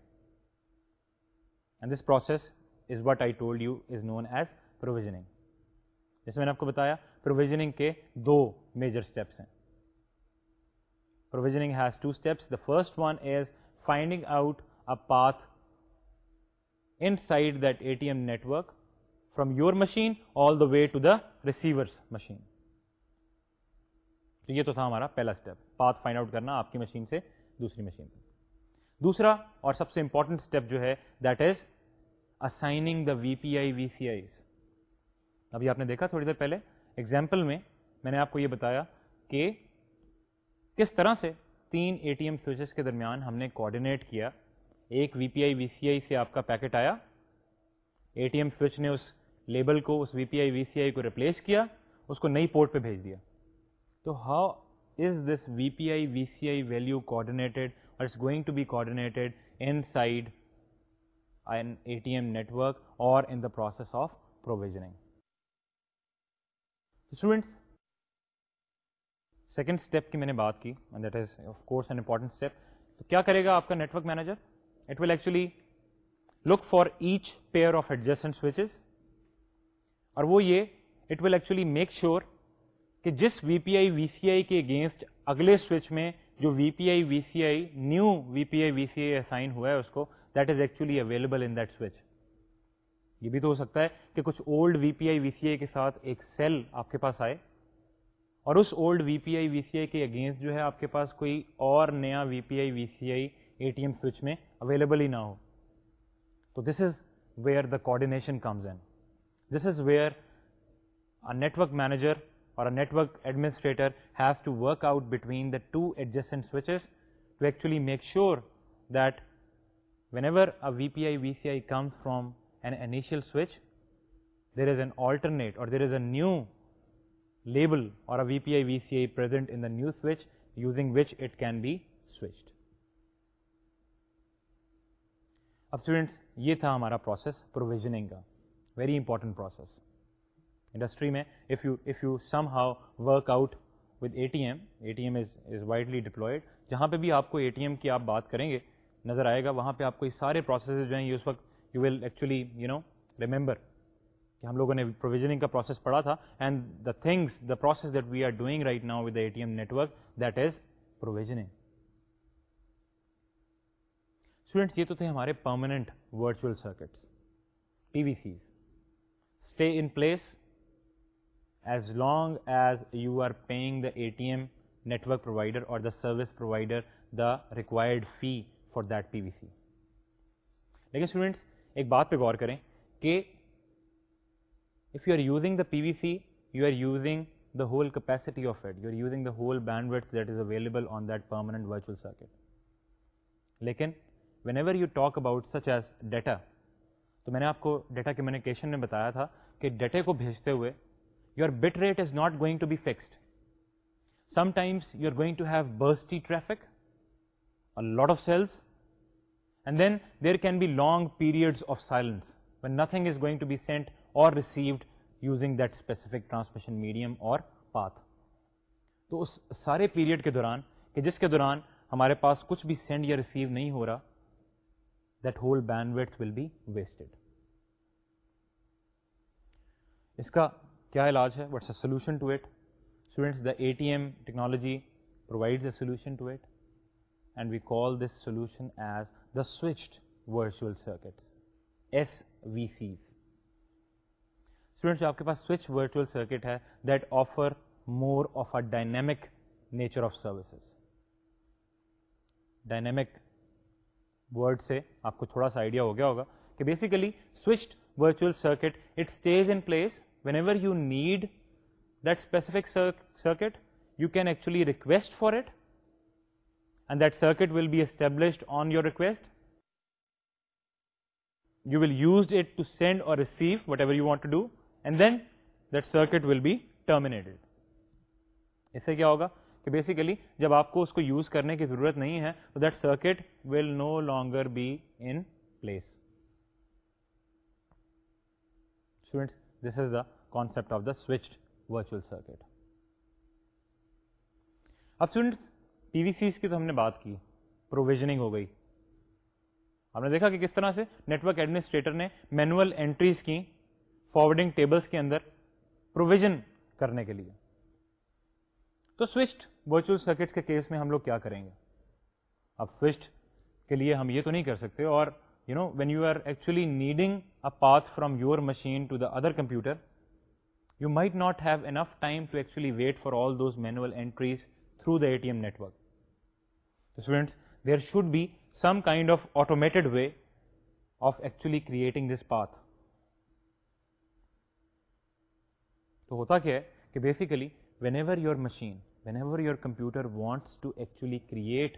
and this process is what I told you is known as provisioning جیسے میں نے آپ کو بتایا پروویژنگ کے دو میجر اسٹیپس ہیں has two steps the first one is finding out a path side the network from your machine all the way to the receiver machine تو یہ تو تھا ہمارا پہلا اسٹیپ پات فائنڈ آؤٹ کرنا آپ کی مشین سے دوسری مشین دوسرا اور سب سے امپورٹنٹ اسٹیپ جو ہے that is assigning the V P I V C Is ابھی آپ نے دیکھا تھوڑی دیر پہلے ایگزامپل میں میں نے آپ کو یہ بتایا کہ کس طرح سے تین اے ٹی ایم سوئچز کے درمیان ہم نے کوآڈینیٹ کیا ایک V P I V C I سے آپ کا پیکٹ آیا اے ٹی ایم سوئچ نے اس لیبل کو اس V P I V C I کو ریپلیس کیا اس کو نئی پورٹ پہ بھیج دیا تو how is this V P I V C I value coordinated inside A T M network اور in the process of students second step کی میں نے بات کی that is of course important step تو کیا کرے گا آپ کا network manager look for each pair of adjacent switches اور وہ یہ کہ جس V P I V C I کے اگینسٹ اگلے سوئچ میں جو V P I V C I new V P I V C I assign ہوا ہے اس کو that is actually available in that switch یہ بھی تو ہو سکتا ہے کہ کچھ old V P I V C I کے ساتھ ایک سیل آپ کے پاس آئے اور اس old V P I V C I کے اگینسٹ جو ہے آپ کے پاس کوئی اور نیا V P I V C I A T M switch میں اویلیبل ہی نہ ہو تو this is where the coordination comes in this is where network manager اور network administrator has to work out between the two adjacent switches to actually make sure that whenever a V P I V C I comes from an initial switch there is an alternate اور there is a new label اور V P I V C آئینٹ in the new switch using which it can be switched اب اسٹوڈینٹس یہ تھا ہمارا پروسیس پروویژنگ کا ویری امپورٹنٹ پروسیس انڈسٹری میں if if you you somehow work out with A T M A T M is is widely deployed جہاں پہ بھی آپ کو اے ٹی ایم کی آپ بات کریں گے نظر آئے گا وہاں پہ آپ کو یہ سارے پروسیسز جو ہیں یہ اس وقت you will actually you know remember کہ ہم لوگوں نے پروویژنگ کا پروسیس پڑھا تھا and the things the process that we are doing right now with A T M network that is provisioning students یہ تو تھے ہمارے permanent virtual circuits P V Cs stay in place as long as you are paying the A T M network provider اور the service provider the required fee for that P V C لیکن اسٹوڈینٹس ایک بات پہ غور کریں کہ if you are using the P V C you are using the whole capacity of it you are using the whole bandwidth that is available on that permanent virtual circuit لیکن whenever you talk about such as data تو میں نے آپ کو ڈیٹا کمیونیکیشن میں بتایا تھا کہ ڈیٹے کو بھیجتے ہوئے your bit rate is not going to be fixed sometimes you are going to have bursty traffic lot of cells and then there can be long period of silence when nothing is going to be sent اور received using that specific transmission medium اور پاتھ تو اس سارے پیریڈ کے دوران کہ جس کے دوران ہمارے پاس کچھ بھی سینڈ یا ریسیو نہیں ہو رہا کیا علاج ہے what's a solution to it students the A T M technology provides a solution call this solution as the سوچ ورچوئل سرکٹس ایس وی سیف اسٹوڈینٹس جو آپ کے پاس سوچ ورچوئل سرکٹ ہے that offer more of a dynamic nature of services dynamic word سے آپ کو تھوڑا سا آئیڈیا ہو گیا ہوگا کہ basically switched virtual circuit it stays in place whenever you need that specific circuit you can actually request for it and that circuit will be established on your request you will use it to send اور receive whatever you want to do and then that circuit will be terminate اس سے کیا ہوگا کہ بیسیکلی جب آپ کو اس کو یوز کرنے کی ضرورت نہیں ہے تو that circuit will no longer be in place students this is the concept of the switched virtual circuit اب اسٹوڈینٹس ٹی وی سیز کی تو ہم نے بات کی پروویژنگ ہو گئی آپ نے دیکھا کہ کس طرح سے نیٹورک ایڈمنسٹریٹر نے مینوئل انٹریز کی فارورڈنگ ٹیبلس کے اندر پروویژن کرنے کے لیے تو سوئچڈ ورچوئل سرکٹس کے کیس میں ہم لوگ کیا کریں گے اب فوسٹ کے لیے ہم یہ تو نہیں کر سکتے اور you know when you are actually needing a path from your machine to the other computer you might not have enough time to actually wait for all those manual entries through the A T M network students there should be some kind of automated way of actually creating this path تو ہوتا کیا ہے کہ basically whenever your machine whenever your computer wants to actually create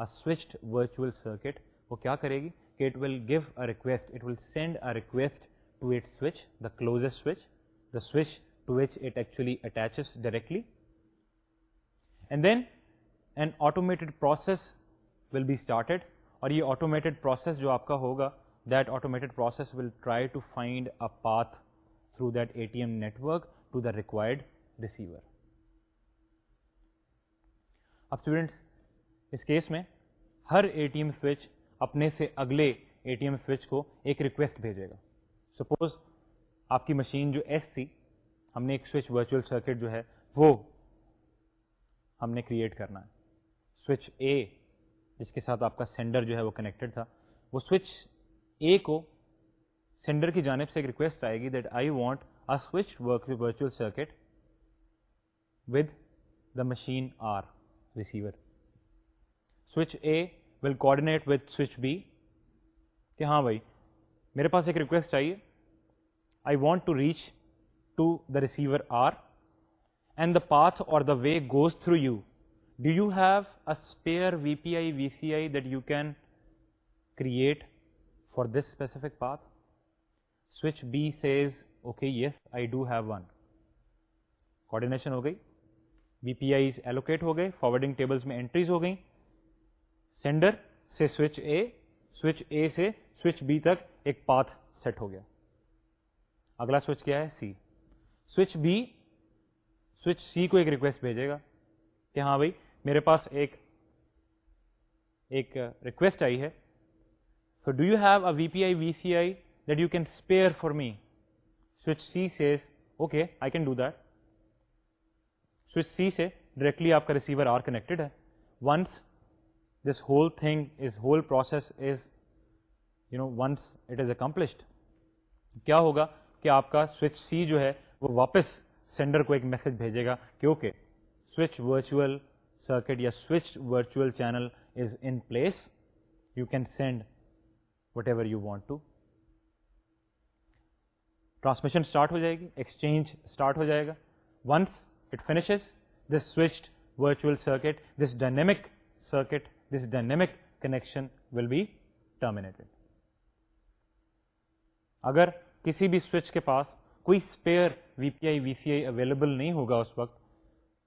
a switch virtual circuit وہ کیا کرے گی کہ it will give a request it will send a request to it switch the closest switch the switch to which it actually attaches directly and then an automated process will be started اور یہ آٹومیٹڈ پروسیس جو آپ کا ہوگا that automated process will try to find a path through that A T M network to the required receiver اب اسٹوڈینٹس اس کیس میں ہر اے ٹی ایم سوئچ اپنے سے اگلے اے ٹی ایم سوئچ کو ایک ریکویسٹ بھیجے گا سپوز آپ کی مشین جو ایس تھی ہم نے ایک سوئچ ورچوئل سرکٹ جو ہے وہ ہم نے کریٹ کرنا ہے سوئچ اے جس کے ساتھ آپ کا سینڈر جو ہے وہ کنیکٹڈ تھا وہ سوئچ اے کو سینڈر کی جانب سے ایک ریکویسٹ آئے گی that I want a switch work virtual circuit with the machine or receiver switch A will coordinate with switch B کہ ہاں بھائی میرے پاس ایک ریکویسٹ چاہیے I want to reach to the receiver or and the path or the way goes through you do you have a spare V P I V C I that you can create for this specific path switch be Cs okay yes I do have one coordination ہو گئی وی پی آئیز ایلوکیٹ ہو گئے فارورڈنگ ٹیبلس میں انٹریز ہو گئیں سینڈر سے سوئچ اے سوئچ اے سے سوئچ بی تک ایک پاتھ سیٹ ہو گیا اگلا سوئچ کیا ہے C switch B switch C کو ایک ریکویسٹ بھیجے گا کہ ہاں بھائی میرے پاس ایک ایک ریکویسٹ آئی ہے so do you have a V P I V C I that you can spare for me switch C says okay I can do that switch C سے ڈائریکٹلی آپ کا ریسیور آر کنیکٹڈ ہے once this whole thing is whole process is you know once it is accomplished کیا ہوگا کہ آپ کا سوئچ سی جو ہے وہ واپس سینڈر کو ایک میسج بھیجے گا کیونکہ سوئچ ورچوئل سرکٹ یا switch virtual channel is in place you can send whatever you want to transmission start ہو جائے گی ایکسچینج اسٹارٹ ہو جائے گا once it finishes this switched virtual circuit this dynamic circuit this dynamic connection will be terminated اگر کسی بھی سوئچ کے پاس کوئی spare V P I V C I available نہیں ہوگا اس وقت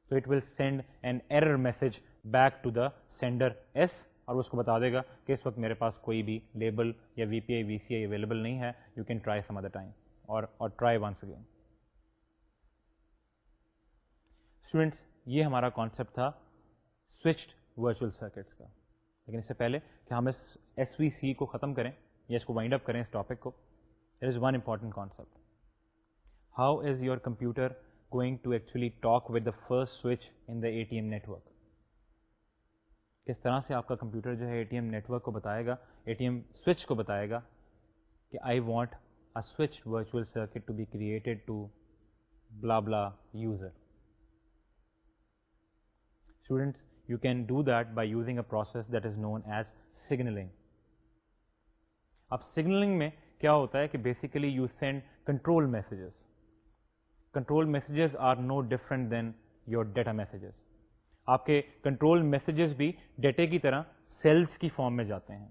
تو it will send an error message back to the sender S اور اس کو بتا دے گا کہ اس وقت میرے پاس کوئی بھی لیبل یا V P I V C I available نہیں ہے you can try some other time or try once again students یہ ہمارا کانسیپٹ تھا سوئچڈ ورچوئل سرکٹس کا لیکن اس سے پہلے کہ ہم اس ایس وی سی کو ختم کریں یا اس کو وائنڈ اپ کریں اس ٹاپک کو it is one important concept how is your computer going to actually talk with the first switch in the A T M network کس طرح سے آپ کا کمپیوٹر جو ہے A T M network کو بتائے گا اے ٹی ایم سوئچ کو بتائے گا کہ I want a switch virtual circuit to be created to blah blah user students you can do that by using a process that is known as signalling اب سگنلنگ میں کیا ہوتا ہے کہ basically you send control messages control messages are no different than your data messages آپ کے کنٹرول میسجز بھی ڈیٹے کی طرح سیلس کی فارم میں جاتے ہیں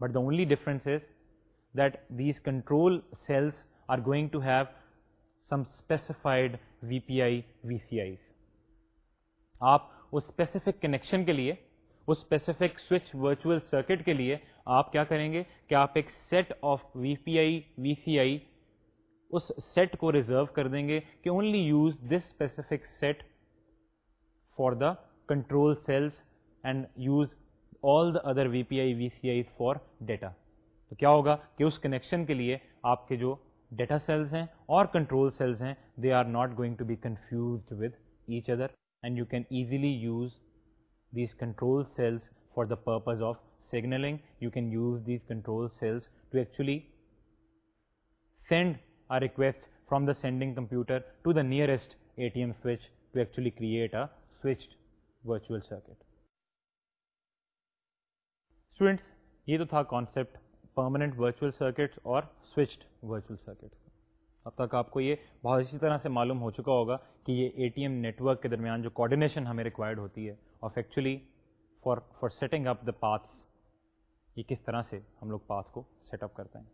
but the only difference is that these control cells are going to have some specified V P I V C I آپ اسپیسیفک کنیکشن کے لیے اس اسپیسیفک سوئچ ورچوئل سرکٹ کے لیے آپ کیا کریں گے کہ آپ ایک set of V P I V C I اس سیٹ کو ریزرو کر دیں گے کہ only use this specific set for the control cells and use all the other V P I V C I for data تو کیا ہوگا کہ اس کنیکشن کے لیے آپ کے جو ڈیٹا سیلس ہیں اور کنٹرول سیلز ہیں they are not going to be confused with each other and you can easily use these control cells for the purpose of signalling you can use these control cells to actually send a request from the sending computer to the nearest A T M switch to actually create a switched virtual circuit students یہ تو تھا کانسپٹ پرماننٹ ورچوئل سرکٹس اور سوئچڈ ورچوئل سرکٹس کا اب تک آپ کو یہ بہت اچھی طرح سے معلوم ہو چکا ہوگا کہ یہ A T M network کے درمیان جو کوڈینیشن ہمیں ریکوائرڈ ہوتی ہے of actually for for setting up the paths یہ کس طرح سے ہم لوگ پاتھ کو سیٹ اپ کرتے ہیں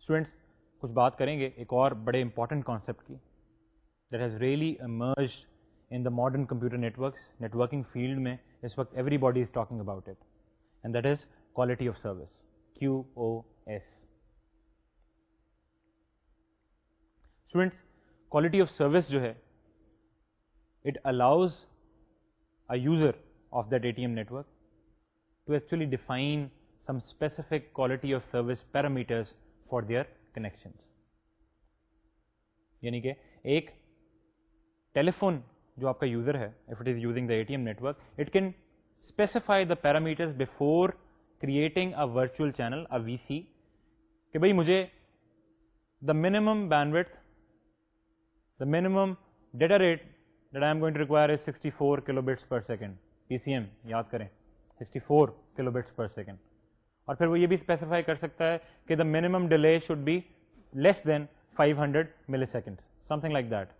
اسٹوڈینٹس کچھ بات کریں گے ایک اور بڑے امپورٹنٹ کانسیپٹ کی that has really emerged in the modern computer networks networking field میں اس وقت everybody is talking about it and that is quality of service Q O S quality of service جو ہے it allows a user of that A T M network to actually define some specific quality of service parameters for their connection یعنی کہ ایک ٹیلیفون جو آپ کا یوزر ہے if it is using the A T M network it can specify the parameters before creating a virtual channel a V C کہ بھائی مجھے the minimum been the minimum data rate that I am going to require is 64 kilobits per second. PCM, yaad karein. 64 kilobits per second. Aur phir wo ye bhi specify kar sakta hai ke the minimum delay should be less than 500 milliseconds. Something like that.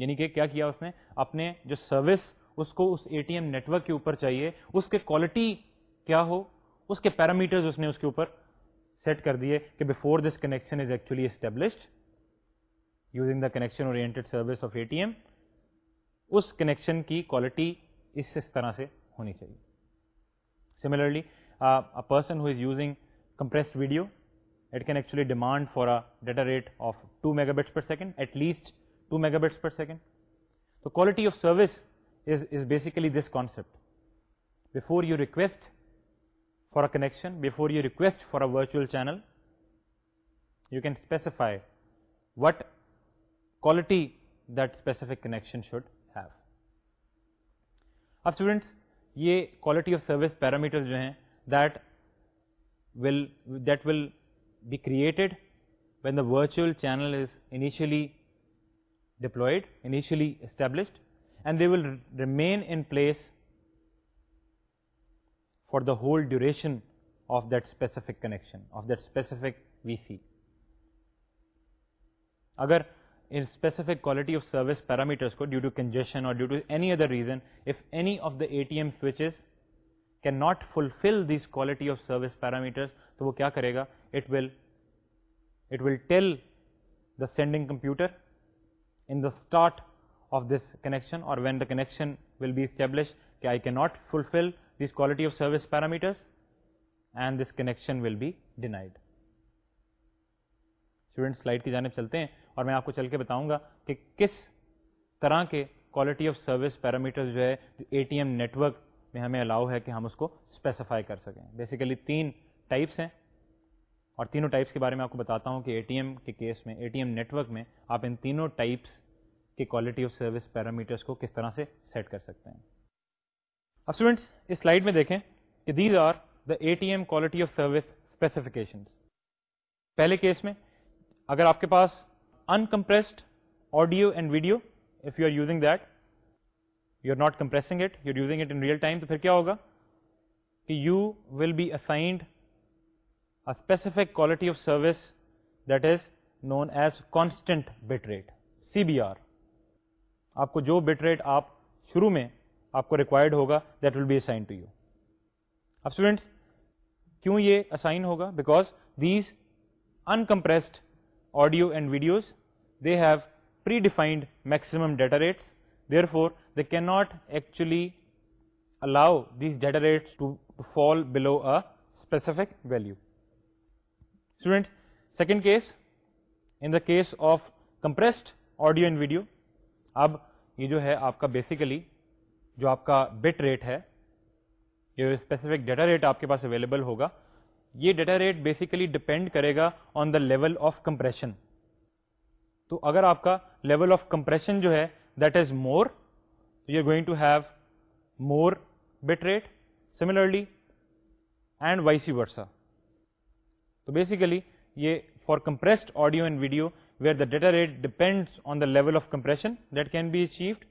یعنی کہ کیا کیا اس نے اپنے جو سروس اس کو اس اے ٹی ایم نیٹورک کے اوپر چاہیے اس کے کوالٹی کیا ہو اس کے پیرامیٹرز اس نے اس کے اوپر سیٹ کر دیے کہ before this connection is actually established using the connection of A T M اس کنیکشن کی کوالٹی اس اس طرح سے ہونی چاہیے similarly person who is using compressed video it can actually demand for a rate of two megabits per second at least two megabits per second تو quality of service is is basically this concept before you request for a connection before you request for a virtual channel you can specify what quality دفک کنیکشن شوڈ ہیو اب اسٹوڈینٹس یہ کوالٹی آف سروس پیرامیٹر جو ہیں that that will be created when the virtual channel is initially deployed initially established and they will remain in place for the whole duration of that specific connection of that specific V C اگر specific quality of service parameters کو ڈیو ٹو کنجیشن اور due to another reason if any of the A T M switches can not fulfil this quality of service parameters تو وہ کیا کرے گا tell the sending computer in the start of this connection اور when the connection will be establish کہ I can not fulfil these quality of service parameters and this connection will be died student slide کی جانب چلتے ہیں اور میں آپ کو چل کے بتاؤں گا کہ کس طرح کے کوالٹی آف سروس پیرامیٹر جو ہے اے ٹی ایم نیٹورک ہمیں الاؤ ہے کہ ہم اس کو اسپیسیفائی کر سکیں بیسیکلی تین ٹائپس ہیں اور تینوں ٹائپس کے بارے میں آپ کو بتاتا ہوں کہ A A T T M M کے کیس میں میں آپ ان تینوں ٹائپس کے کوالٹی آف سروس پیرامیٹرس کو کس طرح سے سیٹ کر سکتے ہیں اب اسٹوڈنٹس سلائڈ میں دیکھیں کہ these are the A T M quality of service specification پہلے کیس میں اگر آپ کے پاس uncompressed audio and video if you are using that you are not compressing it you are using it in real time to phir kya hoga ki you will be assigned a specific quality of service that is known as constant bit rate cbr aapko jo bit rate aap shuru mein aapko required hoga that will be assigned to you ab students کیوں یہ اسائن ہوگا because these uncompressed audio and videos they have predefined maximum data rates therefore they can not actually allow these data rate fall below افک value students second case in a case of compressed audio and video اب یہ جو ہے آپ کا بیسیکلی جو آپ کا بٹ ریٹ ہے جو اسپیسیفک ڈیٹا ریٹ آپ کے پاس اویلیبل ہوگا یہ ڈیٹا ریٹ بیسیکلی ڈپینڈ کرے گا on the level of compression تو اگر آپ کا لیول آف کمپریشن جو ہے دیٹ از مور تو یار going to have more bit rate similarly and vice versa تو بیسیکلی یہ for compressed audio and video where data rate depend on the level of compression that can be achieved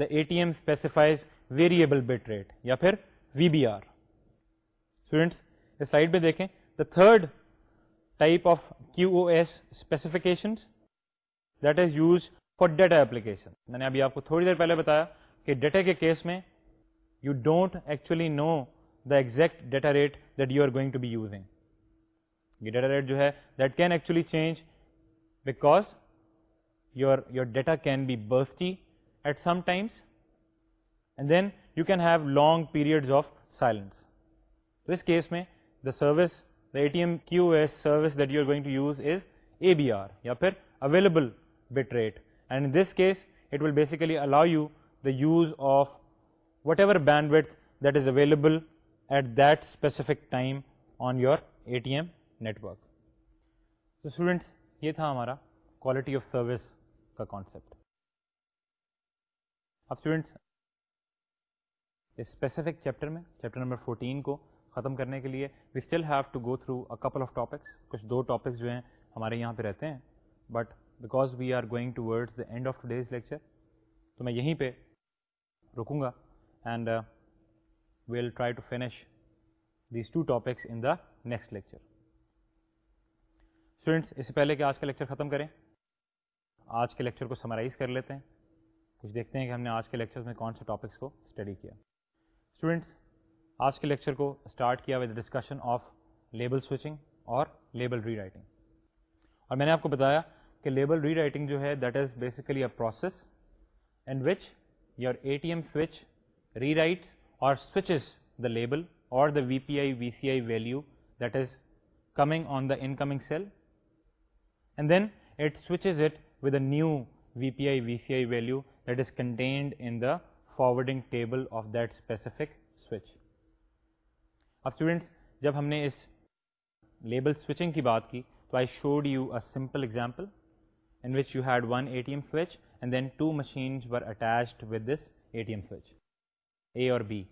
the A T M specifies variable bit rate یا پھر V B R students slide پہ دیکھیں the third type of Q O S specifications that is use for data application میں نے ابھی آپ کو تھوڑی دیر پہلے بتایا کہ ڈیٹا کے کیس میں you don't actually know the exact data rate that you are going to be using یہ ڈیٹا ریٹ جو ہے that can actually change because your your data can be bursty at some times and then you can have long periods of silence تو اس کیس میں the service the A T M Q S service that you are going to use is A B R یا پھر available بٹریٹ and in this case it will basically allow you the use of whatever bandwidth that is available at that specific time on your A T M network تو اسٹوڈنٹس یہ تھا ہمارا کوالٹی آف سروس کا کانسیپٹ اب اسٹوڈینٹس اس اسپیسیفک چیپٹر میں چیپٹر نمبر فورٹین کو ختم کرنے کے لیے we still have to go through a couple of topics کچھ دو ٹاپکس جو ہیں ہمارے یہاں پہ رہتے ہیں but because we are going towards the end of today's lecture تو میں یہیں پہ رکوں گا and we'll try to finish these two topics in the next lecture students اس سے پہلے کہ آج کا لیکچر ختم کریں آج کے لیکچر کو سمرائز کر لیتے ہیں کچھ دیکھتے ہیں کہ ہم نے آج کے لیکچر میں کون سے ٹاپکس کو اسٹڈی کیا اسٹوڈینٹس آج کے لیکچر کو اسٹارٹ کیا with discussion of label switching اور لیبل ری رائٹنگ اور میں نے آپ کو بتایا کہ لیبل ری رائٹنگ جو ہے that is basically a process and which your A T M switch rewrites اور سوئچز دا لیبل اور the V P I V C I value that is coming on the incoming cell and then it switches it with a new V P I V C I value that is contained in the forwarding table of that specific switch اب اسٹوڈینٹس جب ہم نے اس لیبل سوئچنگ کی بات کی تو I showed you a simple example in which you had one ATM switch and then two machines were attached with this ATM switch, A or B.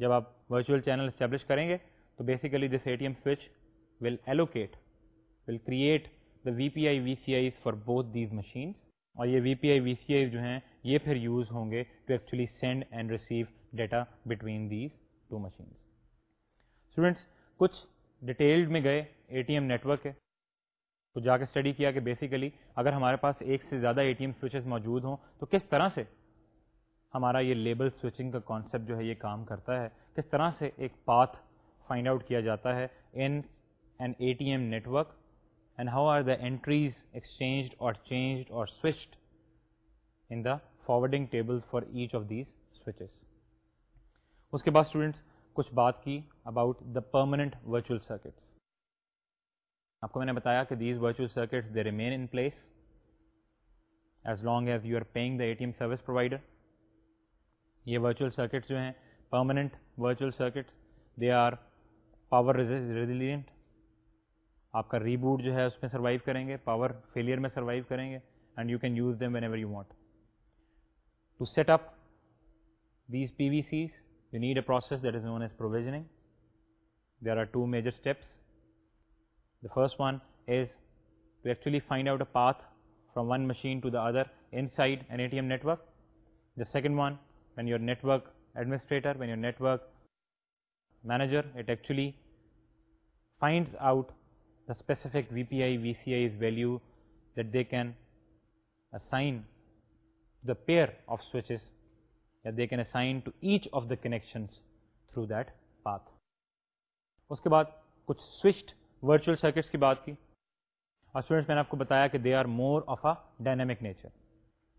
جب آپ ورچوئل چینل اسٹیبلش کریں گے تو basically this A T M switch will allocate will create the V P I V C I for both these machines اور یہ V P I V C I جو ہیں یہ پھر یوز ہوں گے to actually send and receive data between these two machines students کچھ ڈیٹیلڈ میں گئے اے ٹی ایم نیٹورک ہے تو جا کے اسٹڈی کیا کہ بیسیکلی اگر ہمارے پاس ایک سے زیادہ اے ٹی ایم سوئچز موجود ہوں تو کس طرح سے ہمارا یہ لیبل سوئچنگ کا کانسیپٹ جو ہے یہ کام کرتا ہے کس طرح سے ایک پاتھ فائنڈ آؤٹ کیا جاتا ہے in an A T M network and how are the entries exchanged اور چینجڈ اور switched in the forwarding table for each of these switches اس کے بعد اسٹوڈنٹس کچھ بات کی about the permanent virtual circuits آپ کو میں نے بتایا کہ these virtual circuits they remain in place as long as you are paying the A T M service provider یہ ورچوئل سرکٹس جو ہیں permanent virtual circuits they are power resilient آپ کا ریبوٹ جو ہے اس میں سروائیو کریں گے پاور فیلئر میں سروائیو کریں گے and you can use them whenever you want to set up these P V Cs you need a process that is known as provisioning there are two major steps The first one is to actually find out a path from one machine to the other inside an ATM network. The second one, when your network administrator, when your network manager, it actually finds out the specific VPI, VCI's value that they can assign the pair of switches that they can assign to each of the connections through that path. उसके बाद कुछ switched ورچوئل سرکٹس کی بات کی اور اسٹوڈنٹس میں نے آپ کو بتایا کہ they are more of a dynamic nature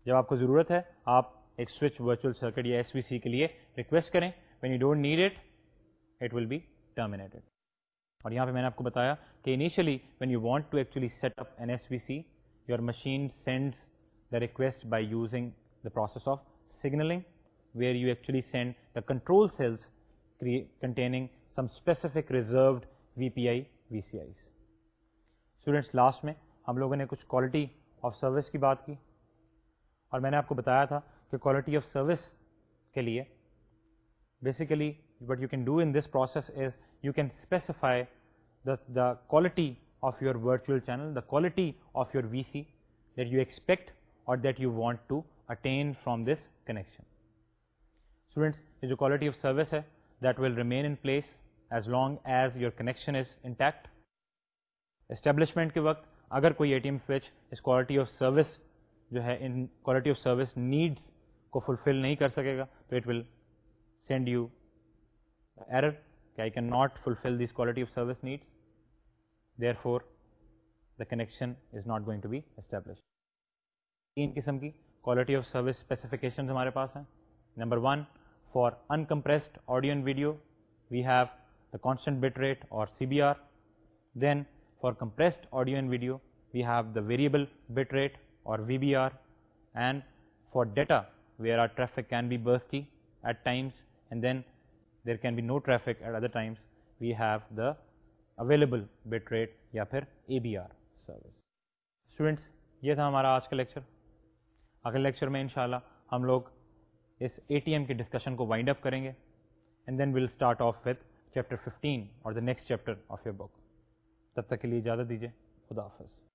جب آپ کو ضرورت ہے آپ ایک سوئچ ورچوئل سرکٹ یا ایس وی سی کے لیے ریکویسٹ کریں when you don't need it it will be terminated اور یہاں پہ میں نے آپ کو بتایا کہ initially when you want to actually set up an S V C your machine sends the request by using the process of signalling where you actually send the control cells containing some specific reserved V P I V C Is students last میں ہم لوگوں نے کچھ کوالٹی آف سروس کی بات کی اور میں نے آپ کو بتایا تھا کہ کوالٹی آف سروس کے لیے basically but you can do in this process is you can specify the the quality of your virtual channel the quality of your V C that you expect اور that you want to attain from this connection students یہ جو کوالٹی آف سروس ہے that will remain in place as long as your connection is intact establishment کے وقت اگر کوئی اے ٹی ایم سوئچ اس کوالٹی آف سروس جو ہے ان کوالٹی آف سروس نیڈس کو فلفل نہیں کر سکے گا تو it will send you error کہ I can not fulfil these quality of service needs therefore the connection is not going to be establish تین قسم کی کوالٹی آف سروس اسپیسیفکیشن ہمارے پاس ہیں number one for uncompressed and video we have the constant bit rate اور C B R then for compressed audio and video we have the variable bit rate اور V B R and for data where are traffic can be then کی at times and then there can be no traffic at other times we have the available bit rate یا پھر A B R service students یہ تھا ہمارا آج کا لیکچر اگلے لیکچر میں انشاءاللہ ہم لوگ اس اے ٹی ایم کے ڈسکشن کو وائنڈ اپ کریں گے and then will start off with chapter fifteen اور the next chapter of your book تب تک کے لیے اجازت دیجیے خدا حافظ